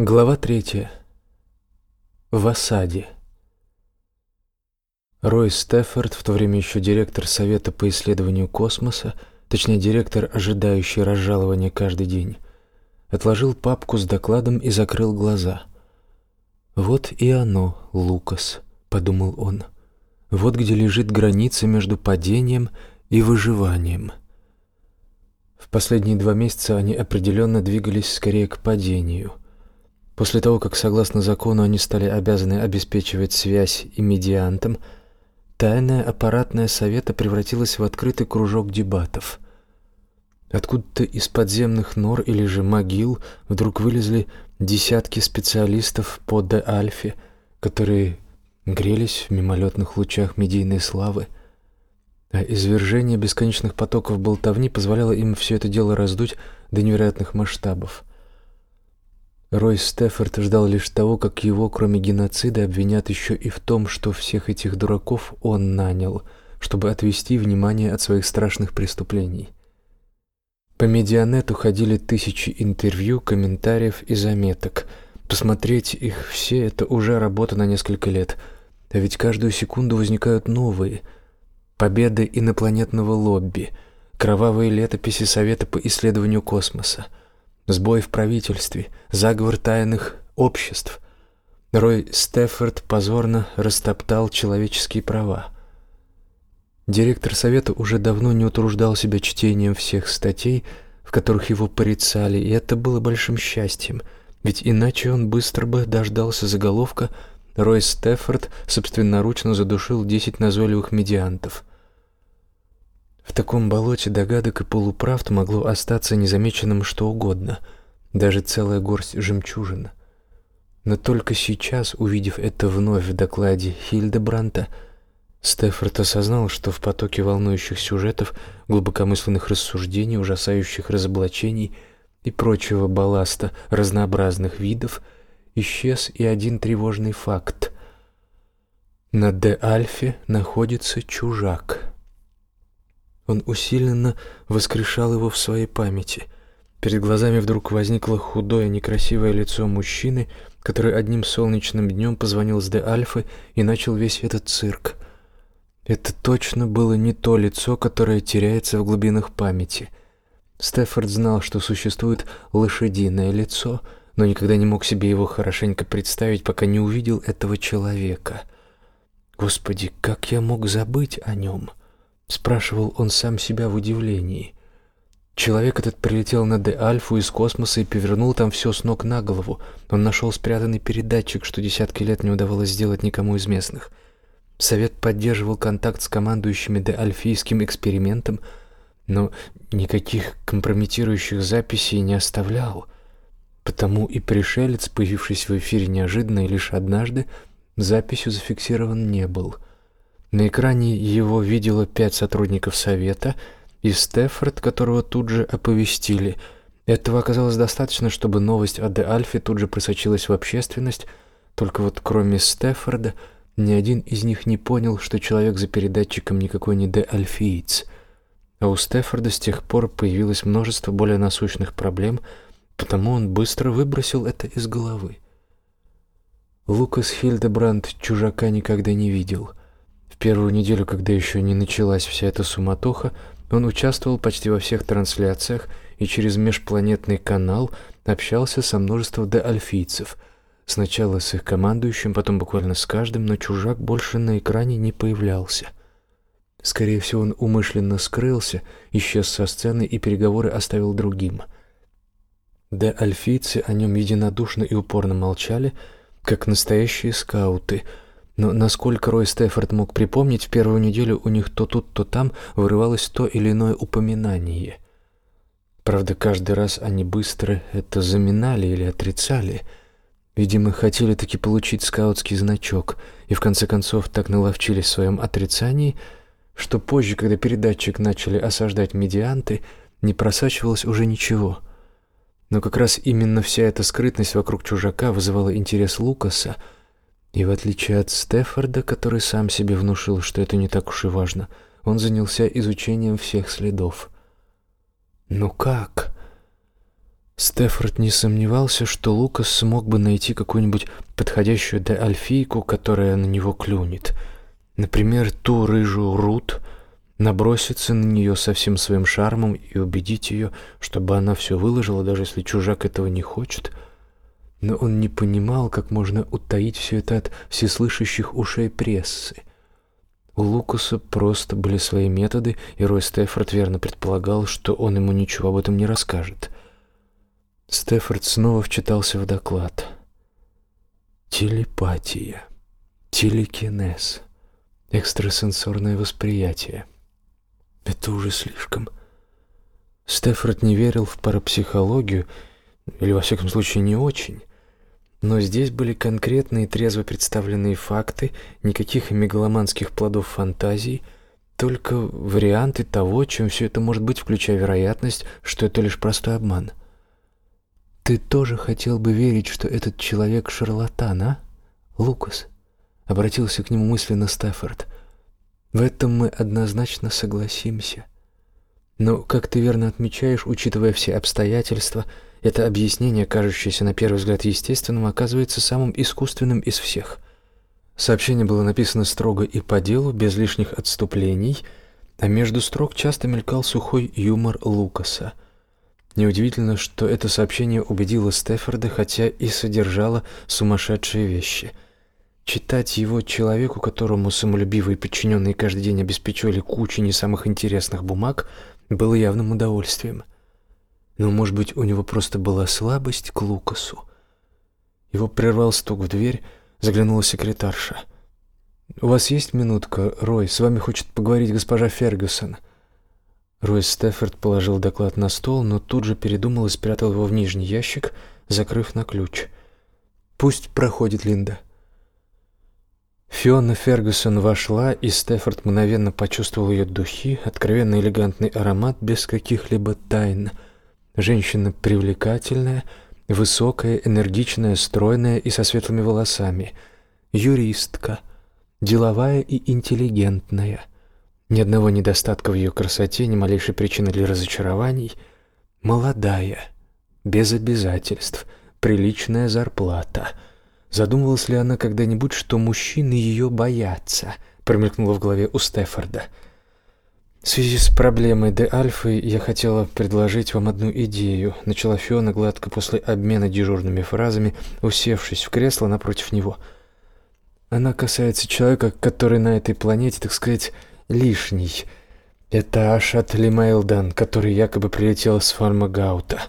Глава третья. В осаде. Рой Стеффорд в то время еще директор Совета по исследованию космоса, точнее директор, ожидающий разжалования каждый день, отложил папку с докладом и закрыл глаза. «Вот и оно, Лукас», — подумал он. «Вот где лежит граница между падением и выживанием». В последние два месяца они определенно двигались скорее к падению. После того, как согласно закону они стали обязаны обеспечивать связь и медиантам, тайная аппаратная совета превратилась в открытый кружок дебатов. Откуда-то из подземных нор или же могил вдруг вылезли десятки специалистов по Де-Альфе, которые грелись в мимолетных лучах медийной славы. А извержение бесконечных потоков болтовни позволяло им все это дело раздуть до невероятных масштабов. Рой Стефорд ждал лишь того, как его, кроме геноцида, обвинят еще и в том, что всех этих дураков он нанял, чтобы отвести внимание от своих страшных преступлений. По медианету ходили тысячи интервью, комментариев и заметок. Посмотреть их все – это уже работа на несколько лет. А ведь каждую секунду возникают новые. Победы инопланетного лобби, кровавые летописи Совета по исследованию космоса – Сбой в правительстве, заговор тайных обществ. Рой Стефорд позорно растоптал человеческие права. Директор совета уже давно не утруждал себя чтением всех статей, в которых его порицали, и это было большим счастьем, ведь иначе он быстро бы дождался заголовка «Рой Стефорд собственноручно задушил 10 назойливых медиантов». В таком болоте догадок и полуправд могло остаться незамеченным что угодно, даже целая горсть жемчужин. Но только сейчас, увидев это вновь в докладе Хильдебранта, Стефорд осознал, что в потоке волнующих сюжетов, глубокомысленных рассуждений, ужасающих разоблачений и прочего балласта разнообразных видов исчез и один тревожный факт. На Де-Альфе находится чужак — он усиленно воскрешал его в своей памяти. Перед глазами вдруг возникло худое, некрасивое лицо мужчины, который одним солнечным днем позвонил с Де-Альфы и начал весь этот цирк. Это точно было не то лицо, которое теряется в глубинах памяти. Стефорд знал, что существует лошадиное лицо, но никогда не мог себе его хорошенько представить, пока не увидел этого человека. Господи, как я мог забыть о нем? — Спрашивал он сам себя в удивлении. Человек этот прилетел на Д-альфу из космоса и перевернул там все с ног на голову. Он нашел спрятанный передатчик, что десятки лет не удавалось сделать никому из местных. Совет поддерживал контакт с командующими Д-альфийским экспериментом, но никаких компрометирующих записей не оставлял. Потому и пришелец, появившись в эфире неожиданно и лишь однажды, записью зафиксирован не был — на экране его видело пять сотрудников совета и Стефорд, которого тут же оповестили. Этого оказалось достаточно, чтобы новость о Де Альфе тут же просочилась в общественность, только вот кроме Стефорда ни один из них не понял, что человек за передатчиком никакой не Де Альфиец. А у Стефорда с тех пор появилось множество более насущных проблем, потому он быстро выбросил это из головы. Лукас Хильдебранд чужака никогда не видел — первую неделю, когда еще не началась вся эта суматоха, он участвовал почти во всех трансляциях и через межпланетный канал общался со множеством деальфийцев. Сначала с их командующим, потом буквально с каждым, но чужак больше на экране не появлялся. Скорее всего, он умышленно скрылся, исчез со сцены и переговоры оставил другим. Да альфийцы о нем единодушно и упорно молчали, как настоящие скауты — но насколько Рой Стефорд мог припомнить, в первую неделю у них то тут, то там вырывалось то или иное упоминание. Правда, каждый раз они быстро это заминали или отрицали. Видимо, хотели таки получить скаутский значок, и в конце концов так наловчились в своем отрицании, что позже, когда передатчик начали осаждать медианты, не просачивалось уже ничего. Но как раз именно вся эта скрытность вокруг чужака вызывала интерес Лукаса — и в отличие от Стефорда, который сам себе внушил, что это не так уж и важно, он занялся изучением всех следов. Ну как? Стефорд не сомневался, что Лукас смог бы найти какую-нибудь подходящую для альфийку, которая на него клюнет. Например, ту рыжую Рут, наброситься на нее со всем своим шармом и убедить ее, чтобы она все выложила, даже если чужак этого не хочет — но он не понимал, как можно утаить все это от всеслышащих ушей прессы. У Лукаса просто были свои методы, и Рой Стефорд верно предполагал, что он ему ничего об этом не расскажет. Стефорд снова вчитался в доклад. Телепатия. Телекинез. Экстрасенсорное восприятие. Это уже слишком. Стефорд не верил в парапсихологию, или во всяком случае не очень. Но здесь были конкретные трезво представленные факты, никаких мегаломанских плодов фантазий, только варианты того, чем все это может быть, включая вероятность, что это лишь простой обман. «Ты тоже хотел бы верить, что этот человек шарлатан, а? Лукас?» — обратился к нему мысленно Стаффорд. «В этом мы однозначно согласимся». Но, как ты верно отмечаешь, учитывая все обстоятельства, это объяснение, кажущееся на первый взгляд естественным, оказывается самым искусственным из всех. Сообщение было написано строго и по делу, без лишних отступлений, а между строк часто мелькал сухой юмор Лукаса. Неудивительно, что это сообщение убедило Стефорда, хотя и содержало сумасшедшие вещи – Читать его человеку, которому самолюбивые подчиненные каждый день обеспечивали кучу не самых интересных бумаг, было явным удовольствием. Но, может быть, у него просто была слабость к Лукасу. Его прервал стук в дверь, заглянула секретарша. «У вас есть минутка, Рой? С вами хочет поговорить госпожа Фергюсон». Рой Стефорд положил доклад на стол, но тут же передумал и спрятал его в нижний ящик, закрыв на ключ. «Пусть проходит Линда». Фиона Фергюсон вошла, и Стефорд мгновенно почувствовал ее духи, откровенный элегантный аромат без каких-либо тайн. Женщина привлекательная, высокая, энергичная, стройная и со светлыми волосами. Юристка, деловая и интеллигентная. Ни одного недостатка в ее красоте, ни малейшей причины для разочарований. Молодая, без обязательств, приличная зарплата — Задумывалась ли она когда-нибудь, что мужчины ее боятся? Промелькнуло в голове у Стефорда. В связи с проблемой Де Альфы я хотела предложить вам одну идею, начала Фиона гладко после обмена дежурными фразами, усевшись в кресло напротив него. Она касается человека, который на этой планете, так сказать, лишний. Это Ашат Лимайлдан, который якобы прилетел с Фармагаута.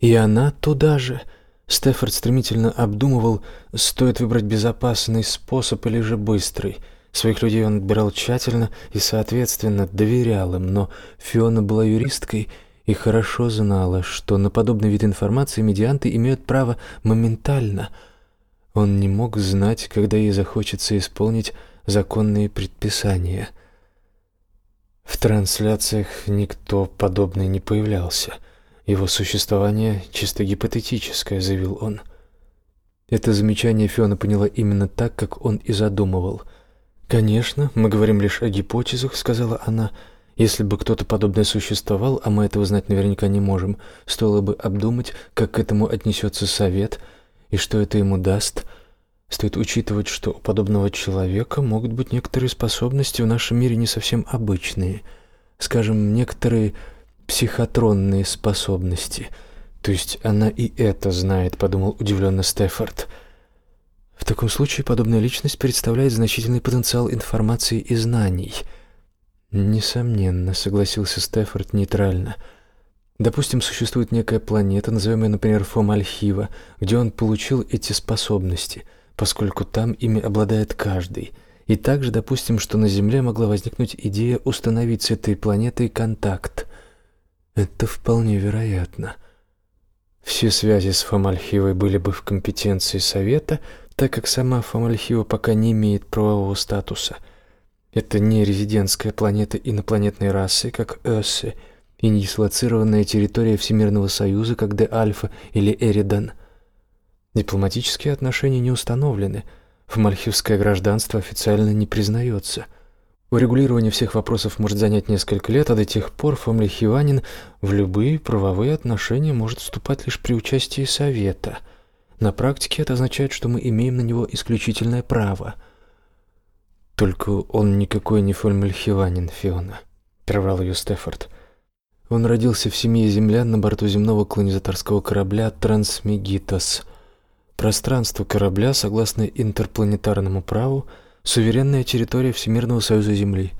И она туда же — Стефорд стремительно обдумывал, стоит выбрать безопасный способ или же быстрый. Своих людей он отбирал тщательно и, соответственно, доверял им, но Фиона была юристкой и хорошо знала, что на подобный вид информации медианты имеют право моментально. Он не мог знать, когда ей захочется исполнить законные предписания. В трансляциях никто подобный не появлялся — его существование чисто гипотетическое, заявил он. Это замечание Фиона поняла именно так, как он и задумывал. Конечно, мы говорим лишь о гипотезах, сказала она. Если бы кто-то подобное существовал, а мы этого знать наверняка не можем, стоило бы обдумать, как к этому отнесется совет и что это ему даст. Стоит учитывать, что у подобного человека могут быть некоторые способности в нашем мире не совсем обычные, скажем, некоторые психотронные способности. То есть она и это знает, подумал удивленно Стефорд. В таком случае подобная личность представляет значительный потенциал информации и знаний. Несомненно, согласился Стефорд нейтрально. Допустим, существует некая планета, назовем ее, например, Фомальхива, где он получил эти способности, поскольку там ими обладает каждый. И также допустим, что на Земле могла возникнуть идея установить с этой планетой контакт – это вполне вероятно. Все связи с Фомальхивой были бы в компетенции Совета, так как сама Фомальхива пока не имеет правового статуса. Это не резидентская планета инопланетной расы, как Эссе, и не дислоцированная территория Всемирного Союза, как Де-Альфа или Эридан. Дипломатические отношения не установлены, фомальхивское гражданство официально не признается – Урегулирование всех вопросов может занять несколько лет, а до тех пор Фомли Хиванин в любые правовые отношения может вступать лишь при участии Совета. На практике это означает, что мы имеем на него исключительное право. «Только он никакой не Фомли Хиванин, Фиона», — прервал ее Стефорд. Он родился в семье землян на борту земного колонизаторского корабля Трансмегитос. Пространство корабля, согласно интерпланетарному праву, — суверенная территория Всемирного Союза Земли.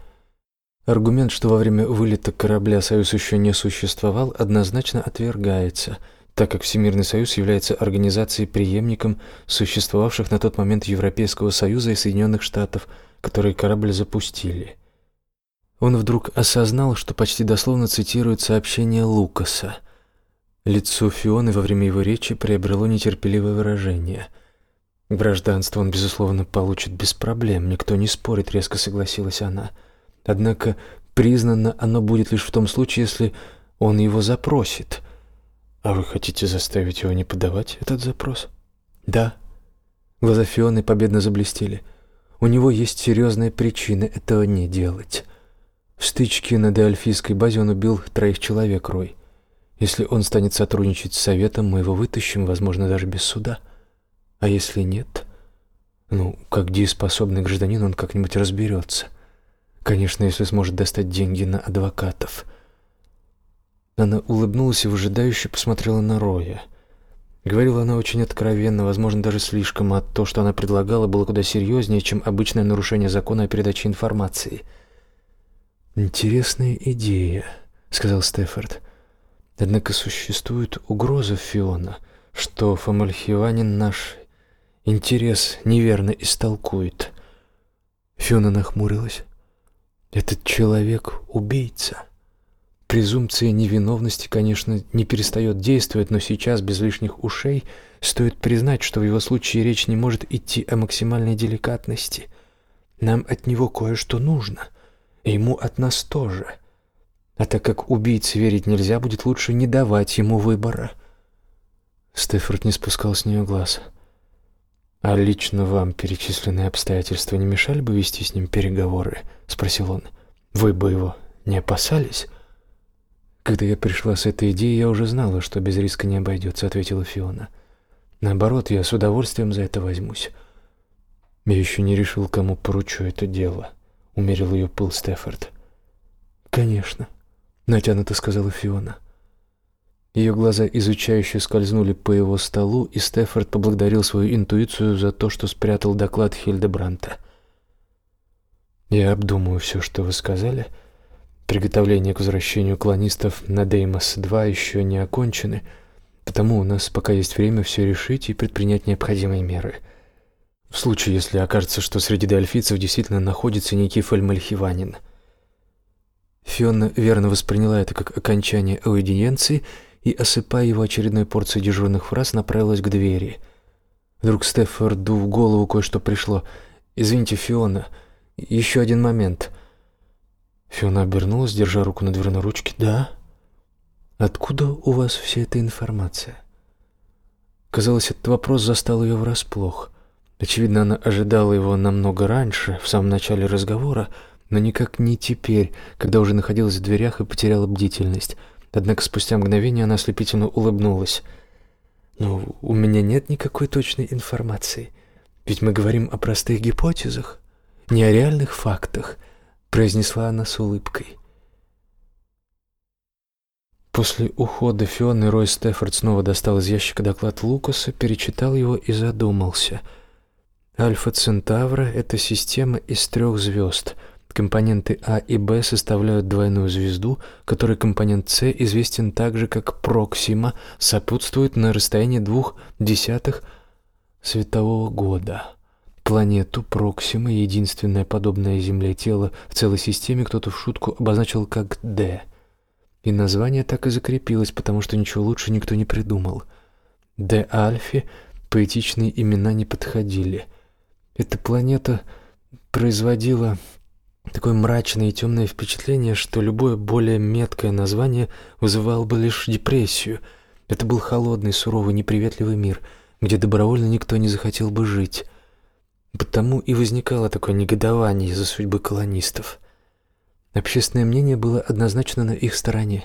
Аргумент, что во время вылета корабля Союз еще не существовал, однозначно отвергается, так как Всемирный Союз является организацией-преемником существовавших на тот момент Европейского Союза и Соединенных Штатов, которые корабль запустили. Он вдруг осознал, что почти дословно цитирует сообщение Лукаса. Лицо Фионы во время его речи приобрело нетерпеливое выражение – Гражданство он, безусловно, получит без проблем, никто не спорит, резко согласилась она. Однако признано оно будет лишь в том случае, если он его запросит. А вы хотите заставить его не подавать этот запрос? Да. Глаза Фионы победно заблестели. У него есть серьезная причина этого не делать. В стычке на Деальфийской базе он убил троих человек, Рой. Если он станет сотрудничать с Советом, мы его вытащим, возможно, даже без суда. — а если нет? Ну, как дееспособный гражданин, он как-нибудь разберется. Конечно, если сможет достать деньги на адвокатов. Она улыбнулась и выжидающе посмотрела на Роя. Говорила она очень откровенно, возможно, даже слишком, а то, что она предлагала, было куда серьезнее, чем обычное нарушение закона о передаче информации. «Интересная идея», — сказал Стефорд. «Однако существует угроза Фиона, что Фомальхиванин наш Интерес неверно истолкует. Фиона нахмурилась. Этот человек — убийца. Презумпция невиновности, конечно, не перестает действовать, но сейчас, без лишних ушей, стоит признать, что в его случае речь не может идти о максимальной деликатности. Нам от него кое-что нужно, и ему от нас тоже. А так как убийце верить нельзя, будет лучше не давать ему выбора. Стефорд не спускал с нее глаз. — «А лично вам перечисленные обстоятельства не мешали бы вести с ним переговоры?» — спросил он. «Вы бы его не опасались?» «Когда я пришла с этой идеей, я уже знала, что без риска не обойдется», — ответила Фиона. «Наоборот, я с удовольствием за это возьмусь». «Я еще не решил, кому поручу это дело», — умерил ее пыл Стефорд. «Конечно», — натянуто сказала Фиона. Ее глаза изучающе скользнули по его столу, и Стефорд поблагодарил свою интуицию за то, что спрятал доклад Хильдебранта. «Я обдумаю все, что вы сказали. Приготовления к возвращению клонистов на Деймос-2 еще не окончены, потому у нас пока есть время все решить и предпринять необходимые меры. В случае, если окажется, что среди дельфийцев действительно находится некий Мальхиванин». Фиона верно восприняла это как окончание уединенции – и, осыпая его очередной порцией дежурных фраз, направилась к двери. Вдруг Стефорду в голову кое-что пришло. «Извините, Фиона, еще один момент». Фиона обернулась, держа руку на дверной ручке. «Да? Откуда у вас вся эта информация?» Казалось, этот вопрос застал ее врасплох. Очевидно, она ожидала его намного раньше, в самом начале разговора, но никак не теперь, когда уже находилась в дверях и потеряла бдительность. Однако спустя мгновение она ослепительно улыбнулась. Но у меня нет никакой точной информации. Ведь мы говорим о простых гипотезах, не о реальных фактах», — произнесла она с улыбкой. После ухода Фионы Рой Стефорд снова достал из ящика доклад Лукаса, перечитал его и задумался. «Альфа Центавра — это система из трех звезд — Компоненты А и Б составляют двойную звезду, которой компонент С известен так же, как Проксима, сопутствует на расстоянии двух десятых светового года. Планету Проксима, единственное подобное Земле тело в целой системе, кто-то в шутку обозначил как «Д». И название так и закрепилось, потому что ничего лучше никто не придумал. «Д Альфи» поэтичные имена не подходили. Эта планета производила Такое мрачное и темное впечатление, что любое более меткое название вызывало бы лишь депрессию. Это был холодный, суровый, неприветливый мир, где добровольно никто не захотел бы жить. Потому и возникало такое негодование из-за судьбы колонистов. Общественное мнение было однозначно на их стороне.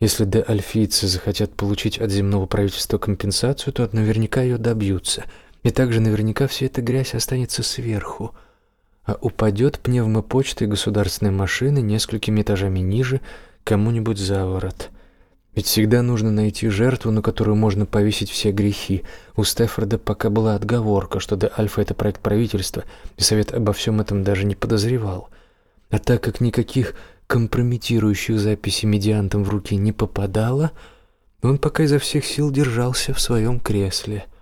Если де-альфийцы захотят получить от земного правительства компенсацию, то наверняка ее добьются. И также наверняка вся эта грязь останется сверху – упадет пневмопочтой государственной машины несколькими этажами ниже кому-нибудь заворот. Ведь всегда нужно найти жертву, на которую можно повесить все грехи. У Стефорда пока была отговорка, что до Альфа это проект правительства, и Совет обо всем этом даже не подозревал. А так как никаких компрометирующих записей медиантам в руки не попадало, он пока изо всех сил держался в своем кресле –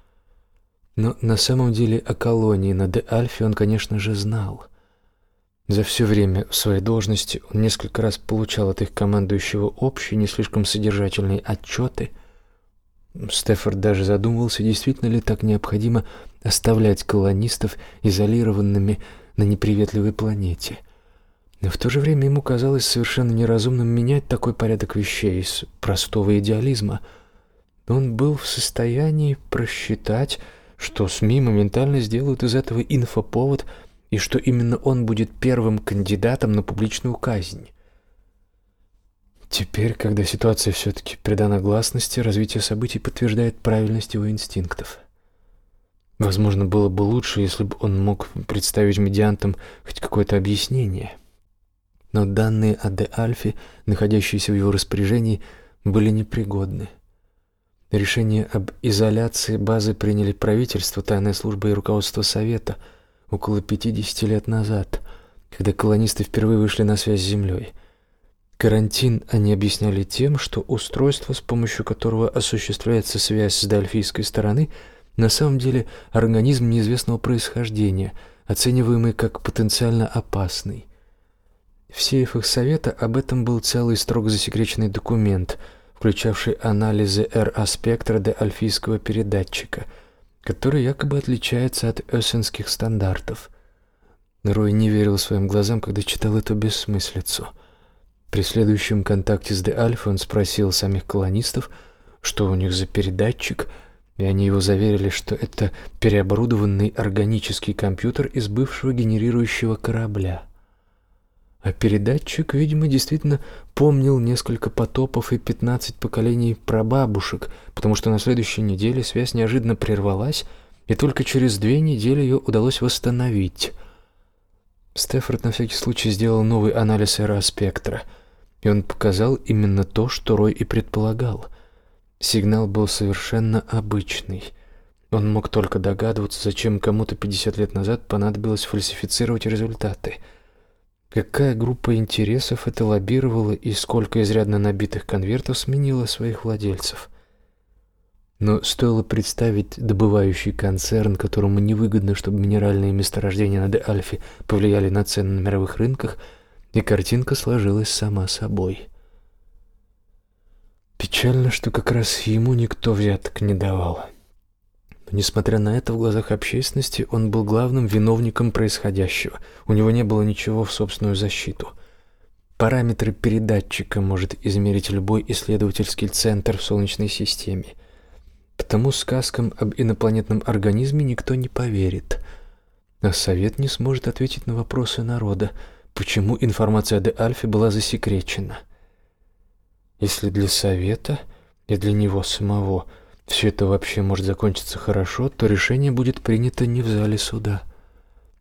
но на самом деле о колонии на Де-Альфе он, конечно же, знал. За все время своей должности он несколько раз получал от их командующего общие, не слишком содержательные отчеты. Стефорд даже задумывался, действительно ли так необходимо оставлять колонистов изолированными на неприветливой планете. Но в то же время ему казалось совершенно неразумным менять такой порядок вещей из простого идеализма. Он был в состоянии просчитать что СМИ моментально сделают из этого инфоповод и что именно он будет первым кандидатом на публичную казнь. Теперь, когда ситуация все-таки предана гласности, развитие событий подтверждает правильность его инстинктов. Возможно, было бы лучше, если бы он мог представить медиантам хоть какое-то объяснение. Но данные о Де Альфе, находящиеся в его распоряжении, были непригодны – Решение об изоляции базы приняли правительство, тайная служба и руководство Совета около 50 лет назад, когда колонисты впервые вышли на связь с Землей. Карантин они объясняли тем, что устройство, с помощью которого осуществляется связь с дельфийской стороны, на самом деле организм неизвестного происхождения, оцениваемый как потенциально опасный. В сейфах Совета об этом был целый строго засекреченный документ – включавший анализы РА-спектра до альфийского передатчика, который якобы отличается от эссенских стандартов. Рой не верил своим глазам, когда читал эту бессмыслицу. При следующем контакте с Де-Альфа он спросил самих колонистов, что у них за передатчик, и они его заверили, что это переоборудованный органический компьютер из бывшего генерирующего корабля — а передатчик, видимо, действительно помнил несколько потопов и 15 поколений прабабушек, потому что на следующей неделе связь неожиданно прервалась, и только через две недели ее удалось восстановить. Стефорд на всякий случай сделал новый анализ аэроспектра, и он показал именно то, что Рой и предполагал. Сигнал был совершенно обычный. Он мог только догадываться, зачем кому-то 50 лет назад понадобилось фальсифицировать результаты — Какая группа интересов это лоббировала и сколько изрядно набитых конвертов сменила своих владельцев. Но стоило представить добывающий концерн, которому невыгодно, чтобы минеральные месторождения на Де-Альфе повлияли на цены на мировых рынках, и картинка сложилась сама собой. Печально, что как раз ему никто взяток не давал. Несмотря на это, в глазах общественности он был главным виновником происходящего. У него не было ничего в собственную защиту. Параметры передатчика может измерить любой исследовательский центр в Солнечной системе. Потому сказкам об инопланетном организме никто не поверит. А Совет не сможет ответить на вопросы народа, почему информация о Де-Альфе была засекречена. Если для Совета и для него самого – все это вообще может закончиться хорошо, то решение будет принято не в зале суда.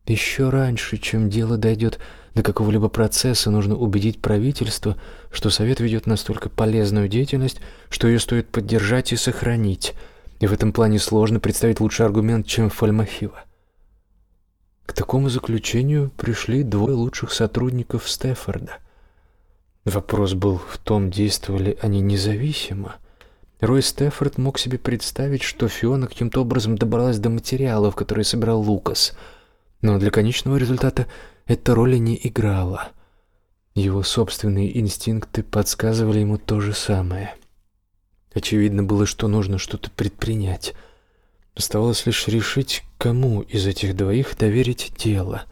Еще раньше, чем дело дойдет до какого-либо процесса, нужно убедить правительство, что Совет ведет настолько полезную деятельность, что ее стоит поддержать и сохранить. И в этом плане сложно представить лучший аргумент, чем Фальмахива. К такому заключению пришли двое лучших сотрудников Стефорда. Вопрос был в том, действовали они независимо Рой Стефорд мог себе представить, что Фиона каким-то образом добралась до материалов, которые собирал Лукас. Но для конечного результата эта роль не играла. Его собственные инстинкты подсказывали ему то же самое. Очевидно было, что нужно что-то предпринять. Оставалось лишь решить, кому из этих двоих доверить дело.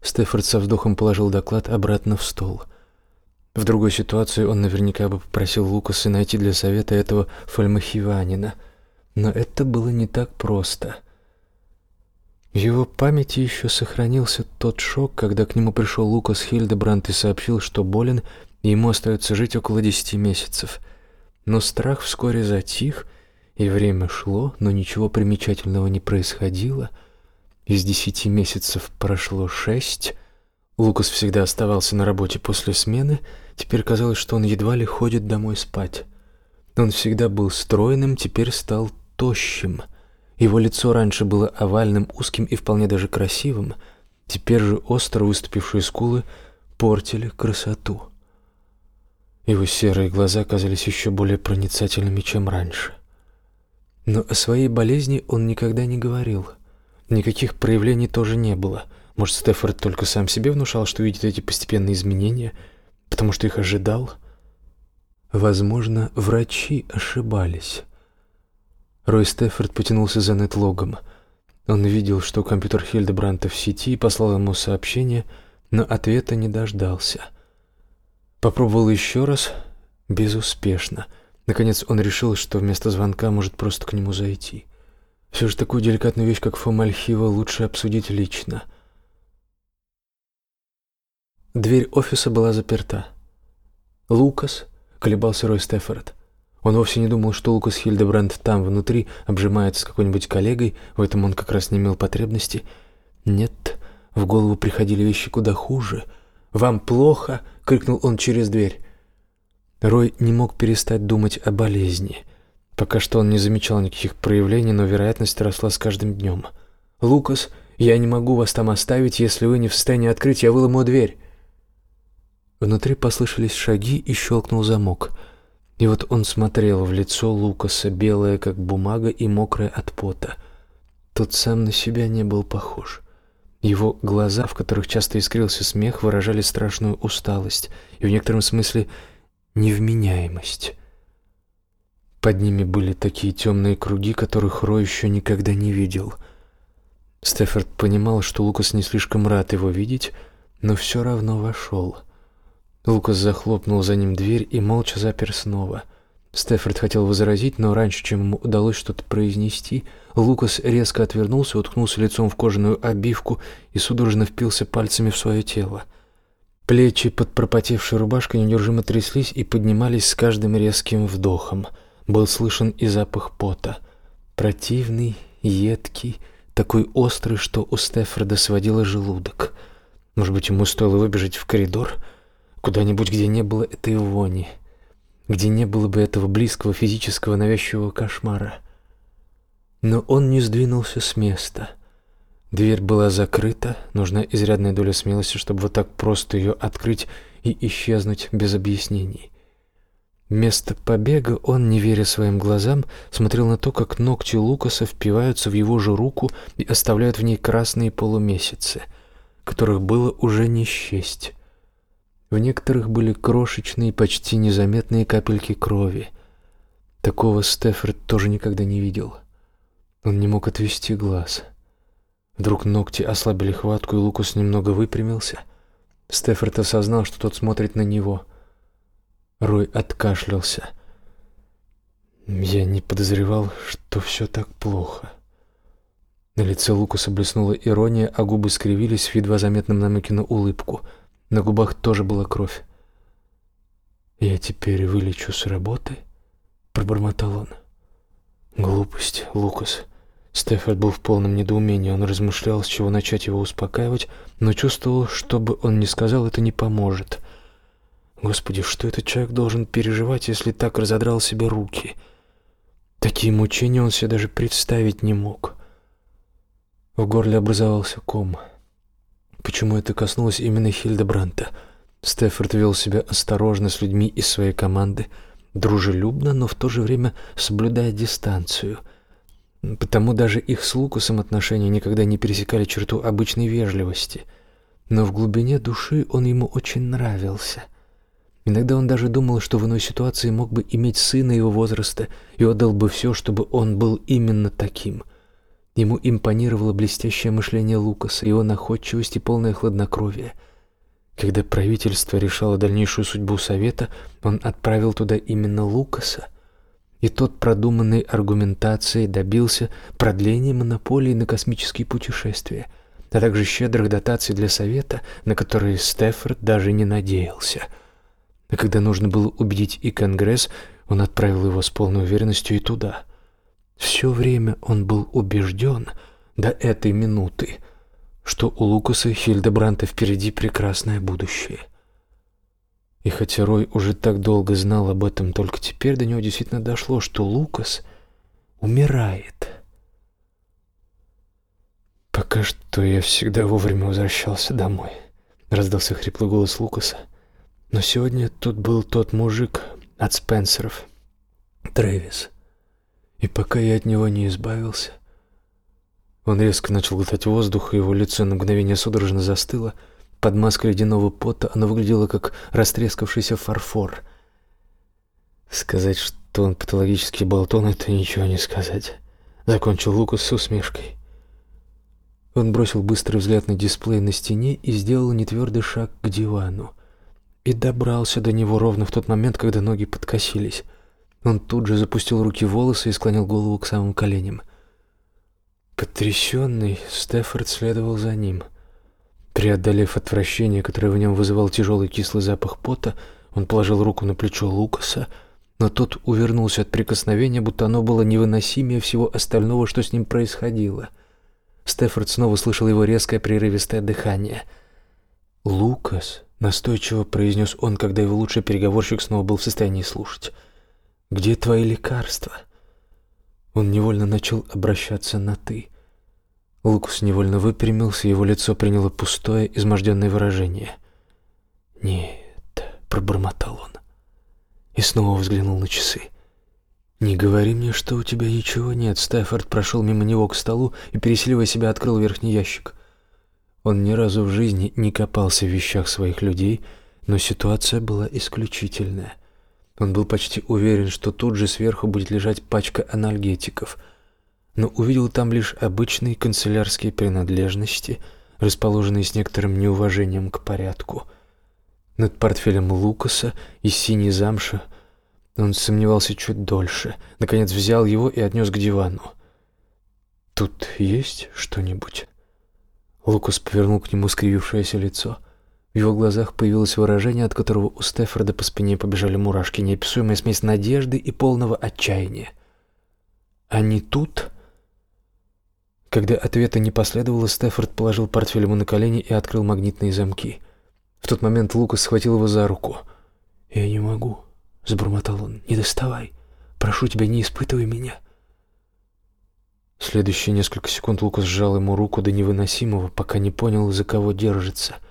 Стефорд со вздохом положил доклад обратно в стол — в другой ситуации он наверняка бы попросил Лукаса найти для совета этого фальмахиванина. Но это было не так просто. В его памяти еще сохранился тот шок, когда к нему пришел Лукас Хильдебрандт и сообщил, что болен, и ему остается жить около десяти месяцев. Но страх вскоре затих, и время шло, но ничего примечательного не происходило. Из десяти месяцев прошло шесть. Лукас всегда оставался на работе после смены — Теперь казалось, что он едва ли ходит домой спать. Он всегда был стройным, теперь стал тощим. Его лицо раньше было овальным, узким и вполне даже красивым. Теперь же остро выступившие скулы портили красоту. Его серые глаза казались еще более проницательными, чем раньше. Но о своей болезни он никогда не говорил. Никаких проявлений тоже не было. Может, Стефорд только сам себе внушал, что видит эти постепенные изменения – потому что их ожидал. Возможно, врачи ошибались. Рой Стефорд потянулся за нетлогом. Он видел, что компьютер Хильдебранта в сети и послал ему сообщение, но ответа не дождался. Попробовал еще раз, безуспешно. Наконец он решил, что вместо звонка может просто к нему зайти. Все же такую деликатную вещь, как Фомальхива, лучше обсудить лично — Дверь офиса была заперта. Лукас колебал сырой Стефорд. Он вовсе не думал, что Лукас Хильдебранд там, внутри, обжимается с какой-нибудь коллегой, в этом он как раз не имел потребности. Нет, в голову приходили вещи куда хуже. «Вам плохо!» — крикнул он через дверь. Рой не мог перестать думать о болезни. Пока что он не замечал никаких проявлений, но вероятность росла с каждым днем. «Лукас, я не могу вас там оставить, если вы не в состоянии открыть, я выломаю дверь». Внутри послышались шаги и щелкнул замок. И вот он смотрел в лицо Лукаса, белое как бумага и мокрое от пота. Тот сам на себя не был похож. Его глаза, в которых часто искрился смех, выражали страшную усталость и в некотором смысле невменяемость. Под ними были такие темные круги, которых Рой еще никогда не видел. Стефорд понимал, что Лукас не слишком рад его видеть, но все равно вошел. Лукас захлопнул за ним дверь и молча запер снова. Стефорд хотел возразить, но раньше, чем ему удалось что-то произнести, Лукас резко отвернулся, уткнулся лицом в кожаную обивку и судорожно впился пальцами в свое тело. Плечи под пропотевшей рубашкой недержимо тряслись и поднимались с каждым резким вдохом. Был слышен и запах пота. Противный, едкий, такой острый, что у Стефорда сводило желудок. Может быть, ему стоило выбежать в коридор — куда-нибудь, где не было этой вони, где не было бы этого близкого физического навязчивого кошмара. Но он не сдвинулся с места. Дверь была закрыта, нужна изрядная доля смелости, чтобы вот так просто ее открыть и исчезнуть без объяснений. Место побега он, не веря своим глазам, смотрел на то, как ногти Лукаса впиваются в его же руку и оставляют в ней красные полумесяцы, которых было уже не счесть. В некоторых были крошечные, почти незаметные капельки крови. Такого Стефорд тоже никогда не видел. Он не мог отвести глаз. Вдруг ногти ослабили хватку, и Лукус немного выпрямился. Стефорд осознал, что тот смотрит на него. Рой откашлялся. «Я не подозревал, что все так плохо». На лице Лукуса блеснула ирония, а губы скривились в едва заметном намеке на улыбку – на губах тоже была кровь. «Я теперь вылечу с работы?» — пробормотал он. «Глупость, Лукас». Стефорд был в полном недоумении. Он размышлял, с чего начать его успокаивать, но чувствовал, что бы он ни сказал, это не поможет. Господи, что этот человек должен переживать, если так разодрал себе руки? Такие мучения он себе даже представить не мог. В горле образовался ком. «Ком» почему это коснулось именно Хильдебранта. Стефорд вел себя осторожно с людьми из своей команды, дружелюбно, но в то же время соблюдая дистанцию. Потому даже их с Лукусом отношения никогда не пересекали черту обычной вежливости. Но в глубине души он ему очень нравился. Иногда он даже думал, что в иной ситуации мог бы иметь сына его возраста и отдал бы все, чтобы он был именно таким — Ему импонировало блестящее мышление Лукаса, его находчивость и полное хладнокровие. Когда правительство решало дальнейшую судьбу Совета, он отправил туда именно Лукаса. И тот продуманной аргументацией добился продления монополии на космические путешествия, а также щедрых дотаций для Совета, на которые Стефорд даже не надеялся. А когда нужно было убедить и Конгресс, он отправил его с полной уверенностью и туда. Все время он был убежден до этой минуты, что у Лукаса Хильдебранта впереди прекрасное будущее. И хотя Рой уже так долго знал об этом, только теперь до него действительно дошло, что Лукас умирает. «Пока что я всегда вовремя возвращался домой», — раздался хриплый голос Лукаса. «Но сегодня тут был тот мужик от Спенсеров, Трэвис» и пока я от него не избавился. Он резко начал глотать воздух, и его лицо на мгновение судорожно застыло. Под маской ледяного пота оно выглядело как растрескавшийся фарфор. Сказать, что он патологический болтон, это ничего не сказать. Закончил Лукас с усмешкой. Он бросил быстрый взгляд на дисплей на стене и сделал нетвердый шаг к дивану. И добрался до него ровно в тот момент, когда ноги подкосились. Он тут же запустил руки в волосы и склонил голову к самым коленям. Потрясенный, Стефорд следовал за ним. Преодолев отвращение, которое в нем вызывал тяжелый кислый запах пота, он положил руку на плечо Лукаса, но тот увернулся от прикосновения, будто оно было невыносимее всего остального, что с ним происходило. Стефорд снова слышал его резкое прерывистое дыхание. «Лукас», — настойчиво произнес он, когда его лучший переговорщик снова был в состоянии слушать, — где твои лекарства? Он невольно начал обращаться на «ты». Лукус невольно выпрямился, его лицо приняло пустое, изможденное выражение. «Нет», — пробормотал он и снова взглянул на часы. «Не говори мне, что у тебя ничего нет». Стаффорд прошел мимо него к столу и, пересиливая себя, открыл верхний ящик. Он ни разу в жизни не копался в вещах своих людей, но ситуация была исключительная — он был почти уверен, что тут же сверху будет лежать пачка анальгетиков, но увидел там лишь обычные канцелярские принадлежности, расположенные с некоторым неуважением к порядку. Над портфелем Лукаса и синей замши он сомневался чуть дольше, наконец взял его и отнес к дивану. «Тут есть что-нибудь?» Лукас повернул к нему скривившееся лицо. В его глазах появилось выражение, от которого у Стефорда по спине побежали мурашки, неописуемая смесь надежды и полного отчаяния. «Они тут?» Когда ответа не последовало, Стефорд положил портфель ему на колени и открыл магнитные замки. В тот момент Лукас схватил его за руку. «Я не могу», — забормотал он. «Не доставай. Прошу тебя, не испытывай меня». Следующие несколько секунд Лукас сжал ему руку до невыносимого, пока не понял, за кого держится —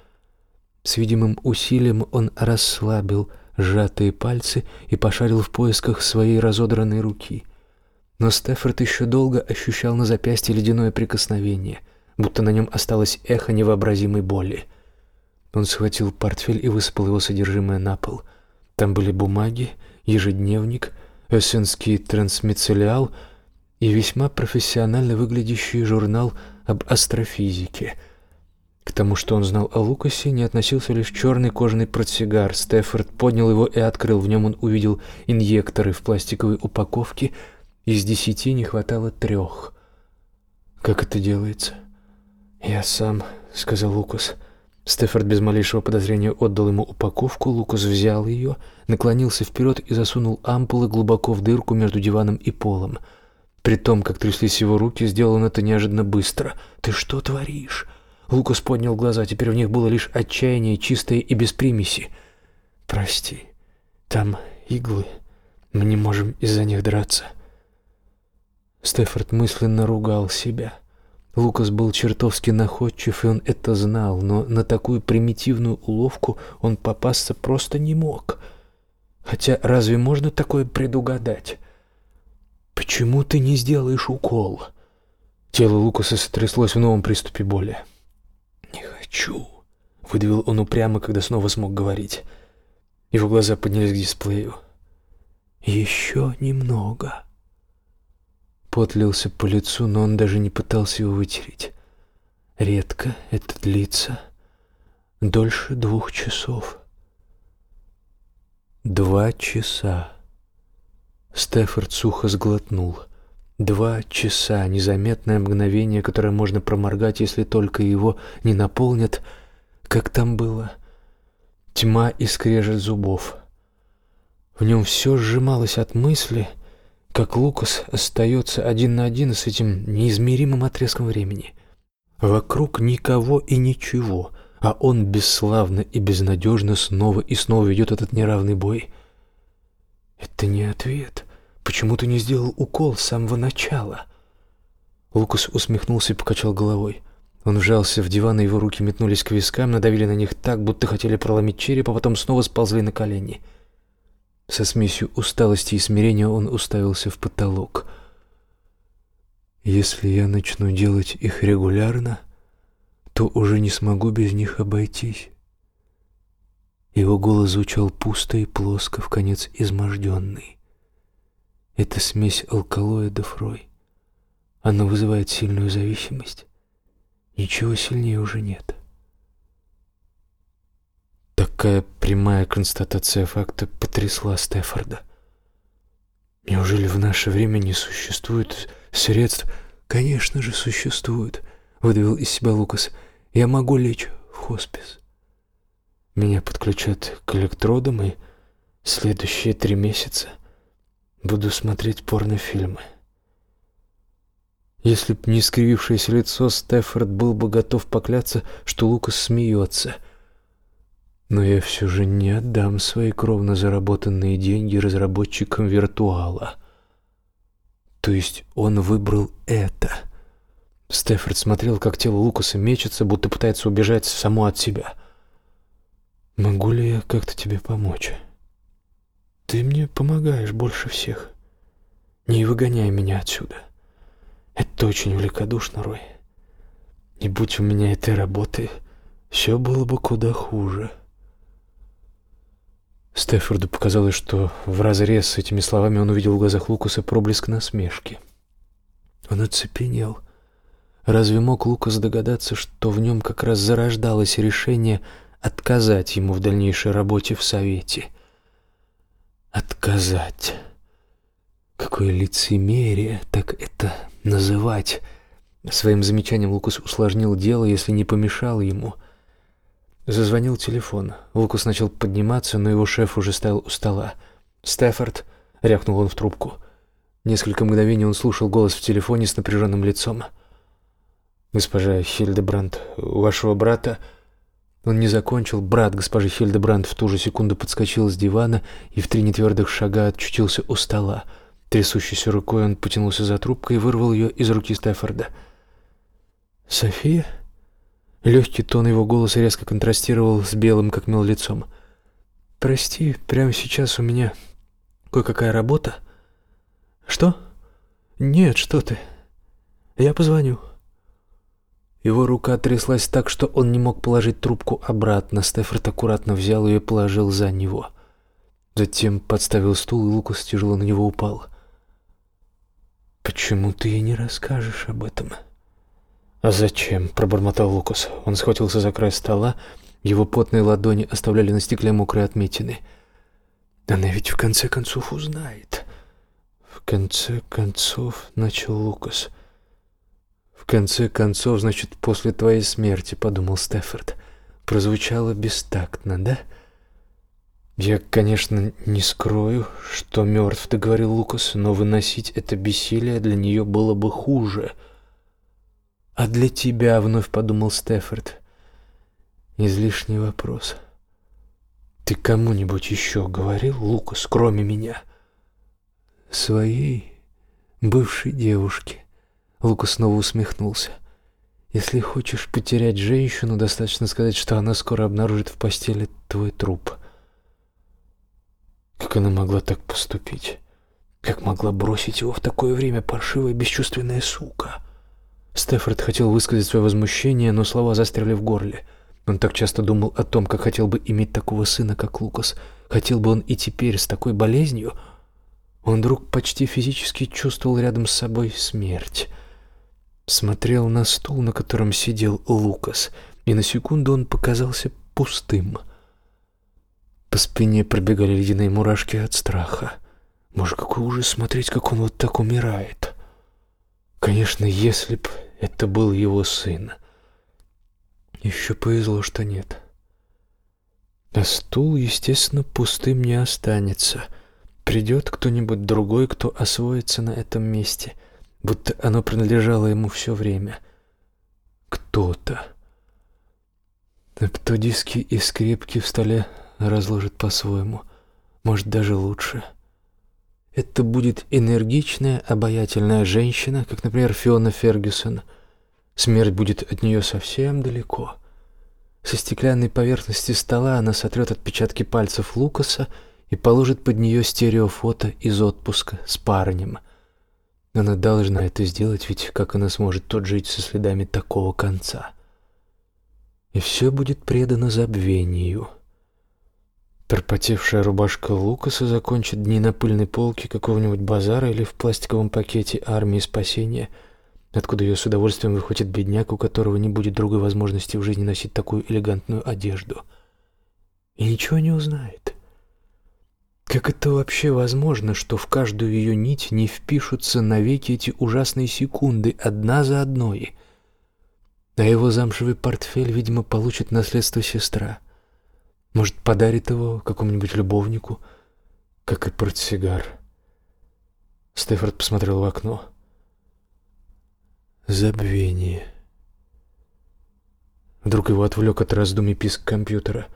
с видимым усилием он расслабил сжатые пальцы и пошарил в поисках своей разодранной руки. Но Стефорд еще долго ощущал на запястье ледяное прикосновение, будто на нем осталось эхо невообразимой боли. Он схватил портфель и высыпал его содержимое на пол. Там были бумаги, ежедневник, эссенский трансмицелиал и весьма профессионально выглядящий журнал об астрофизике — тому, что он знал о Лукасе, не относился лишь черный кожаный портсигар. Стефорд поднял его и открыл. В нем он увидел инъекторы в пластиковой упаковке. Из десяти не хватало трех. «Как это делается?» «Я сам», — сказал Лукас. Стефорд без малейшего подозрения отдал ему упаковку, Лукас взял ее, наклонился вперед и засунул ампулы глубоко в дырку между диваном и полом. При том, как тряслись его руки, сделано это неожиданно быстро. «Ты что творишь?» Лукас поднял глаза, теперь в них было лишь отчаяние, чистое и без примеси. «Прости, там иглы. Мы не можем из-за них драться». Стефорд мысленно ругал себя. Лукас был чертовски находчив, и он это знал, но на такую примитивную уловку он попасться просто не мог. Хотя разве можно такое предугадать? «Почему ты не сделаешь укол?» Тело Лукаса сотряслось в новом приступе боли. Чу, — выдавил он упрямо, когда снова смог говорить. Его глаза поднялись к дисплею. «Еще немного!» Пот лился по лицу, но он даже не пытался его вытереть. Редко это длится. Дольше двух часов. Два часа. Стефорд сухо сглотнул — Два часа, незаметное мгновение, которое можно проморгать, если только его не наполнят, как там было. Тьма и скрежет зубов. В нем все сжималось от мысли, как Лукас остается один на один с этим неизмеримым отрезком времени. Вокруг никого и ничего, а он бесславно и безнадежно снова и снова ведет этот неравный бой. Это не ответ. Почему ты не сделал укол с самого начала? Лукус усмехнулся и покачал головой. Он вжался в диван, и его руки метнулись к вискам, надавили на них так, будто хотели проломить череп, а потом снова сползли на колени. Со смесью усталости и смирения он уставился в потолок. Если я начну делать их регулярно, то уже не смогу без них обойтись. Его голос звучал пусто и плоско, в конец изможденный. Это смесь алкалоидов Рой. Она вызывает сильную зависимость. Ничего сильнее уже нет. Такая прямая констатация факта потрясла Стефорда. Неужели в наше время не существует средств? Конечно же, существует, выдавил из себя Лукас. Я могу лечь в хоспис. Меня подключат к электродам, и следующие три месяца — буду смотреть порнофильмы. Если б не искривившееся лицо, Стефорд был бы готов покляться, что Лукас смеется. Но я все же не отдам свои кровно заработанные деньги разработчикам виртуала. То есть он выбрал это. Стефорд смотрел, как тело Лукаса мечется, будто пытается убежать само от себя. «Могу ли я как-то тебе помочь?» Ты мне помогаешь больше всех. Не выгоняй меня отсюда. Это очень великодушно, Рой. Не будь у меня этой работы, все было бы куда хуже. Стефорду показалось, что в разрез с этими словами он увидел в глазах Лукаса проблеск насмешки. Он оцепенел. Разве мог Лукас догадаться, что в нем как раз зарождалось решение отказать ему в дальнейшей работе в Совете — отказать. Какое лицемерие, так это называть. Своим замечанием Лукус усложнил дело, если не помешал ему. Зазвонил телефон. Лукус начал подниматься, но его шеф уже стоял у стола. «Стефорд!» — рявкнул он в трубку. Несколько мгновений он слушал голос в телефоне с напряженным лицом. «Госпожа Хильдебранд, вашего брата...» Он не закончил, брат госпожи Хильдебранд в ту же секунду подскочил с дивана и в три нетвердых шага отчутился у стола. Трясущейся рукой он потянулся за трубкой и вырвал ее из руки Стефорда. «София?» Легкий тон его голоса резко контрастировал с белым, как мел, лицом. «Прости, прямо сейчас у меня кое-какая работа». «Что?» «Нет, что ты. Я позвоню». Его рука тряслась так, что он не мог положить трубку обратно. Стефорд аккуратно взял ее и положил за него. Затем подставил стул, и Лукас тяжело на него упал. «Почему ты ей не расскажешь об этом?» «А зачем?» — пробормотал Лукас. Он схватился за край стола. Его потные ладони оставляли на стекле мокрые отметины. «Она ведь в конце концов узнает». «В конце концов...» — начал Лукас. «Лукас...» Конце концов, значит, после твоей смерти, подумал Стефорд. Прозвучало бестактно, да? Я, конечно, не скрою, что мертв, говорил Лукас, но выносить это бессилие для нее было бы хуже. А для тебя, вновь подумал Стефорд. Излишний вопрос. Ты кому-нибудь еще говорил, Лукас, кроме меня? Своей бывшей девушке. Лука снова усмехнулся. «Если хочешь потерять женщину, достаточно сказать, что она скоро обнаружит в постели твой труп». Как она могла так поступить? Как могла бросить его в такое время, паршивая бесчувственная сука? Стефорд хотел высказать свое возмущение, но слова застряли в горле. Он так часто думал о том, как хотел бы иметь такого сына, как Лукас. Хотел бы он и теперь с такой болезнью... Он вдруг почти физически чувствовал рядом с собой смерть смотрел на стул, на котором сидел Лукас, и на секунду он показался пустым. По спине пробегали ледяные мурашки от страха. Может, какой ужас смотреть, как он вот так умирает. Конечно, если б это был его сын. Еще повезло, что нет. А стул, естественно, пустым не останется. Придет кто-нибудь другой, кто освоится на этом месте — будто оно принадлежало ему все время. Кто-то. Кто диски и скрепки в столе разложит по-своему, может, даже лучше. Это будет энергичная, обаятельная женщина, как, например, Фиона Фергюсон. Смерть будет от нее совсем далеко. Со стеклянной поверхности стола она сотрет отпечатки пальцев Лукаса и положит под нее стереофото из отпуска с парнем — она должна это сделать, ведь как она сможет тут жить со следами такого конца? И все будет предано забвению. Пропотевшая рубашка Лукаса закончит дни на пыльной полке какого-нибудь базара или в пластиковом пакете армии спасения, откуда ее с удовольствием выходит бедняк, у которого не будет другой возможности в жизни носить такую элегантную одежду. И ничего не узнает. Как это вообще возможно, что в каждую ее нить не впишутся навеки эти ужасные секунды, одна за одной? А его замшевый портфель, видимо, получит наследство сестра. Может, подарит его какому-нибудь любовнику, как и портсигар. Стефорд посмотрел в окно. Забвение. Вдруг его отвлек от раздумий писк компьютера.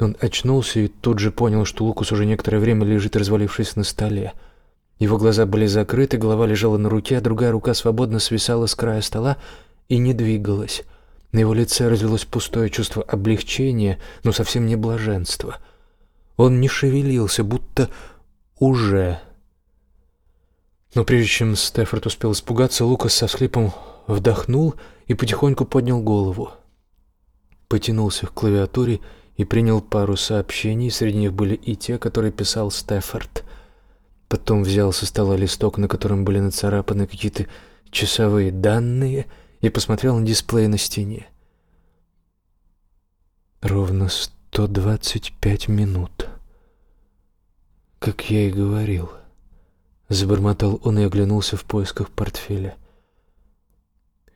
Он очнулся и тут же понял, что Лукус уже некоторое время лежит, развалившись на столе. Его глаза были закрыты, голова лежала на руке, а другая рука свободно свисала с края стола и не двигалась. На его лице развелось пустое чувство облегчения, но совсем не блаженства. Он не шевелился, будто уже. Но прежде чем Стефорд успел испугаться, Лукас со всхлипом вдохнул и потихоньку поднял голову. Потянулся к клавиатуре и и принял пару сообщений, среди них были и те, которые писал Стеффорд. Потом взял со стола листок, на котором были нацарапаны какие-то часовые данные, и посмотрел на дисплей на стене. Ровно 125 минут. Как я и говорил. Забормотал он и оглянулся в поисках портфеля.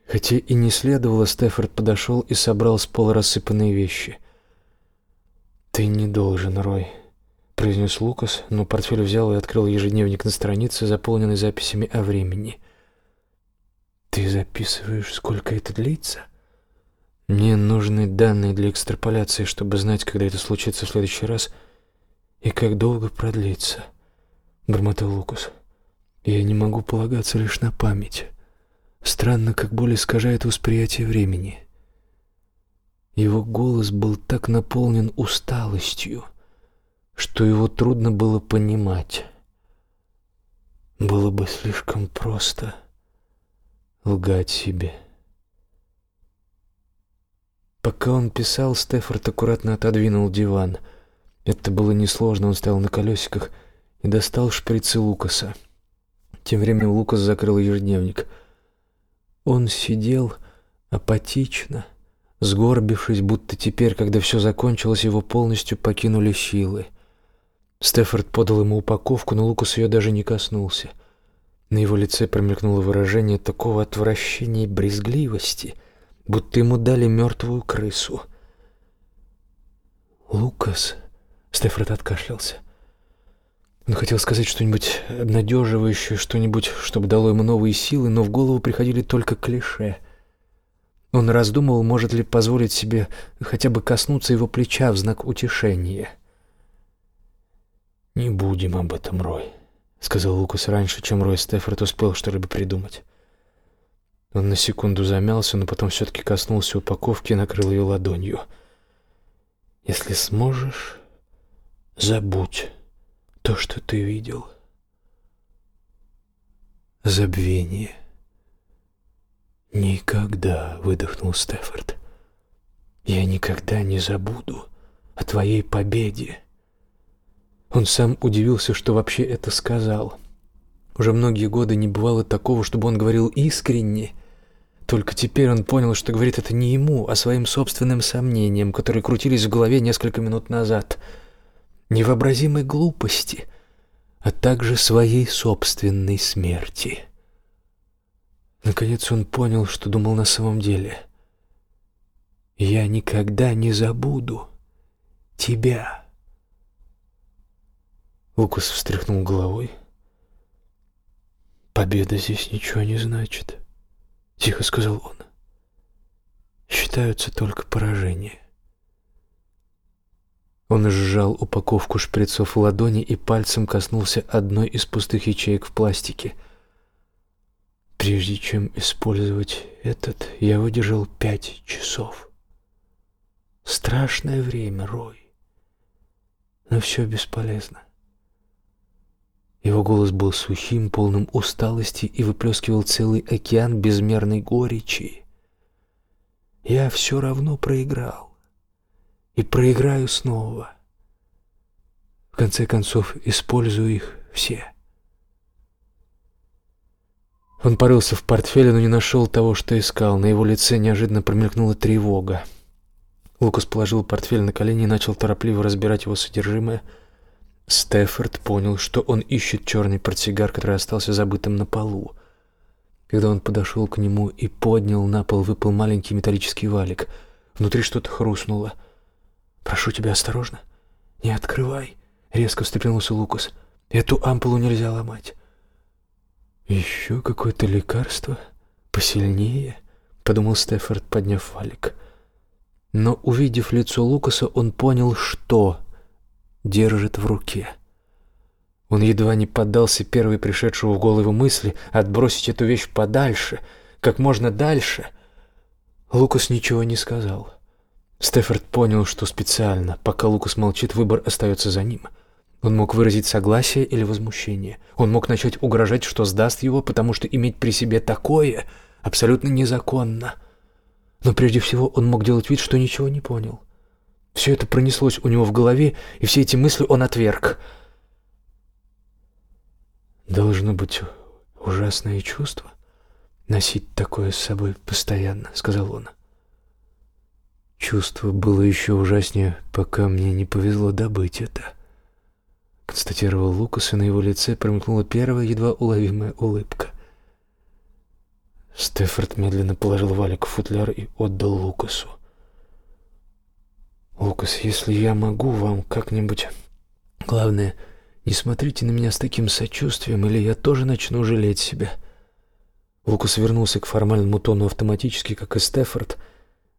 Хотя и не следовало, Стеффорд подошел и собрал с пола рассыпанные вещи — ты не должен рой произнес лукас но портфель взял и открыл ежедневник на странице заполненной записями о времени. Ты записываешь сколько это длится? Мне нужны данные для экстраполяции чтобы знать когда это случится в следующий раз и как долго продлится бормотал лукас. Я не могу полагаться лишь на память. Странно как боль искажает восприятие времени. Его голос был так наполнен усталостью, что его трудно было понимать. Было бы слишком просто лгать себе. Пока он писал, Стефорд аккуратно отодвинул диван. Это было несложно, он стоял на колесиках и достал шприцы Лукаса. Тем временем Лукас закрыл ежедневник. Он сидел апатично, сгорбившись, будто теперь, когда все закончилось, его полностью покинули силы. Стефорд подал ему упаковку, но Лукас ее даже не коснулся. На его лице промелькнуло выражение такого отвращения и брезгливости, будто ему дали мертвую крысу. «Лукас...» — Стефорд откашлялся. Он хотел сказать что-нибудь обнадеживающее, что-нибудь, чтобы дало ему новые силы, но в голову приходили только клише — он раздумывал, может ли позволить себе хотя бы коснуться его плеча в знак утешения. «Не будем об этом, Рой», — сказал Лукас раньше, чем Рой Стефорд успел что-либо придумать. Он на секунду замялся, но потом все-таки коснулся упаковки и накрыл ее ладонью. «Если сможешь, забудь то, что ты видел. Забвение». «Никогда!» — выдохнул Стефорд. «Я никогда не забуду о твоей победе!» Он сам удивился, что вообще это сказал. Уже многие годы не бывало такого, чтобы он говорил искренне. Только теперь он понял, что говорит это не ему, а своим собственным сомнениям, которые крутились в голове несколько минут назад. Невообразимой глупости, а также своей собственной смерти. Наконец он понял, что думал на самом деле. «Я никогда не забуду тебя». Лукас встряхнул головой. «Победа здесь ничего не значит», — тихо сказал он. «Считаются только поражения». Он сжал упаковку шприцов в ладони и пальцем коснулся одной из пустых ячеек в пластике — прежде чем использовать этот, я выдержал пять часов. Страшное время, Рой. Но все бесполезно. Его голос был сухим, полным усталости и выплескивал целый океан безмерной горечи. Я все равно проиграл. И проиграю снова. В конце концов, использую их все. — он порылся в портфеле, но не нашел того, что искал. На его лице неожиданно промелькнула тревога. Лукас положил портфель на колени и начал торопливо разбирать его содержимое. Стефорд понял, что он ищет черный портсигар, который остался забытым на полу. Когда он подошел к нему и поднял на пол, выпал маленький металлический валик. Внутри что-то хрустнуло. «Прошу тебя, осторожно. Не открывай!» — резко встрепенулся Лукас. «Эту ампулу нельзя ломать». Еще какое-то лекарство? Посильнее? Подумал Стефорд, подняв валик. Но, увидев лицо Лукаса, он понял, что держит в руке. Он едва не поддался первой пришедшего в голову мысли отбросить эту вещь подальше, как можно дальше. Лукас ничего не сказал. Стефорд понял, что специально, пока Лукас молчит, выбор остается за ним — он мог выразить согласие или возмущение. Он мог начать угрожать, что сдаст его, потому что иметь при себе такое абсолютно незаконно. Но прежде всего он мог делать вид, что ничего не понял. Все это пронеслось у него в голове, и все эти мысли он отверг. «Должно быть ужасное чувство носить такое с собой постоянно», — сказал он. Чувство было еще ужаснее, пока мне не повезло добыть это констатировал Лукас, и на его лице промелькнула первая едва уловимая улыбка. Стефорд медленно положил валик в футляр и отдал Лукасу. «Лукас, если я могу вам как-нибудь... Главное, не смотрите на меня с таким сочувствием, или я тоже начну жалеть себя». Лукас вернулся к формальному тону автоматически, как и Стефорд.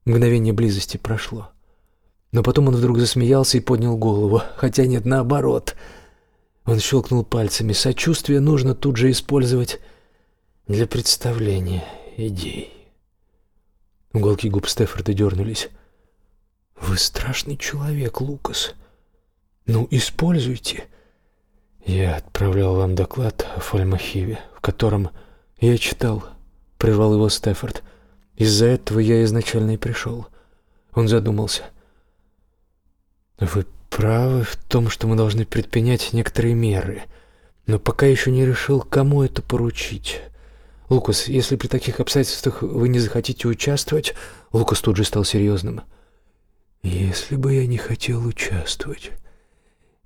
Мгновение близости прошло. Но потом он вдруг засмеялся и поднял голову. Хотя нет, наоборот. Он щелкнул пальцами. Сочувствие нужно тут же использовать для представления идей. Уголки губ Стефорда дернулись. «Вы страшный человек, Лукас. Ну, используйте». «Я отправлял вам доклад о Фальмахиве, в котором я читал», — прервал его Стефорд. «Из-за этого я изначально и пришел». Он задумался. Ну вы правы в том, что мы должны предпринять некоторые меры, но пока еще не решил, кому это поручить. Лукас, если при таких обстоятельствах вы не захотите участвовать, Лукас тут же стал серьезным. Если бы я не хотел участвовать,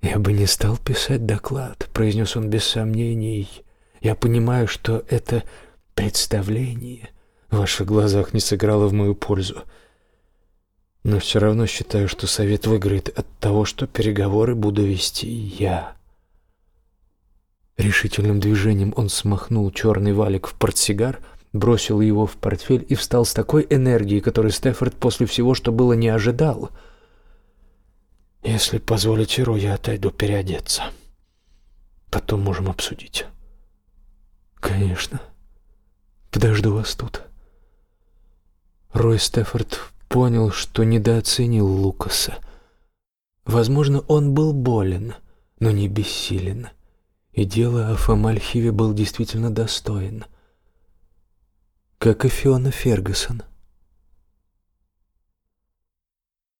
я бы не стал писать доклад, произнес он без сомнений. Я понимаю, что это представление в ваших глазах не сыграло в мою пользу но все равно считаю, что совет выиграет от того, что переговоры буду вести я. Решительным движением он смахнул черный валик в портсигар, бросил его в портфель и встал с такой энергией, которой Стефорд после всего, что было, не ожидал. «Если позволите, Ру, я отойду переодеться. Потом можем обсудить». «Конечно. Подожду вас тут». Рой Стефорд понял, что недооценил Лукаса. Возможно, он был болен, но не бессилен. И дело о Фомальхиве был действительно достоин. Как и Фиона Фергюсон.